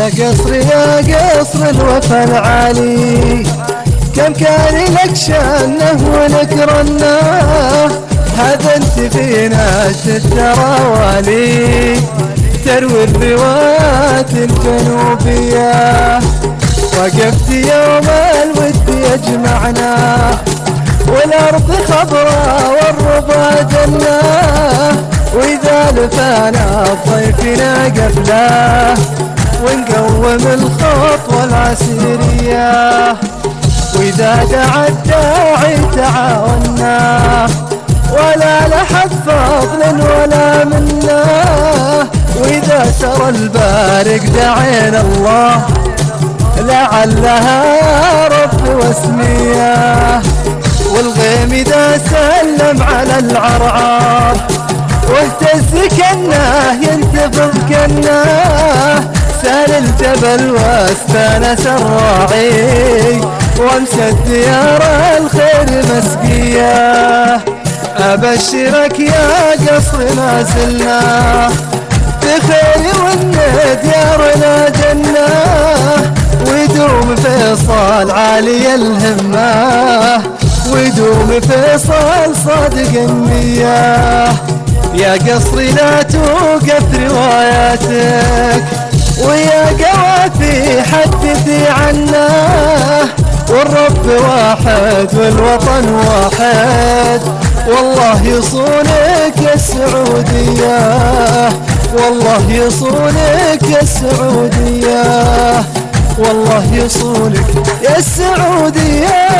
يا قصر يا قصر الوفا العالي. كم كان لك شأنه ولك رناه هذا انت في ناس التراوالي تروي الروايات الجنوبية. وقفت يوم الود يجمعنا. والأرض خضراء والربا جناه وإذا لفانا ضيفنا قبله ونقوم الخط والعسيرية. وإذا دعا الداعي تعاونا ولا لحد فضل ولا منا. وإذا سرى البارق دعينا الله. لعلها رب واسمية. والغيم إذا سلم على العرعار واهتز كناه ينتفض كناه سال الجبل واستانس الراعي. وامسى ديار الخير مسقية. أبشرك يا قصر ما زلنا. بخير والند ديارنا جنة. ويدوم فيصل عالي الهمة. ويدوم فيصل صادق النية. يا قصري لا توقف رواياتك حدثي عنا والرب واحد والوطن واحد. والله يصونك يا السعودية والله يصونك يا السعودية والله يصونك يا السعودية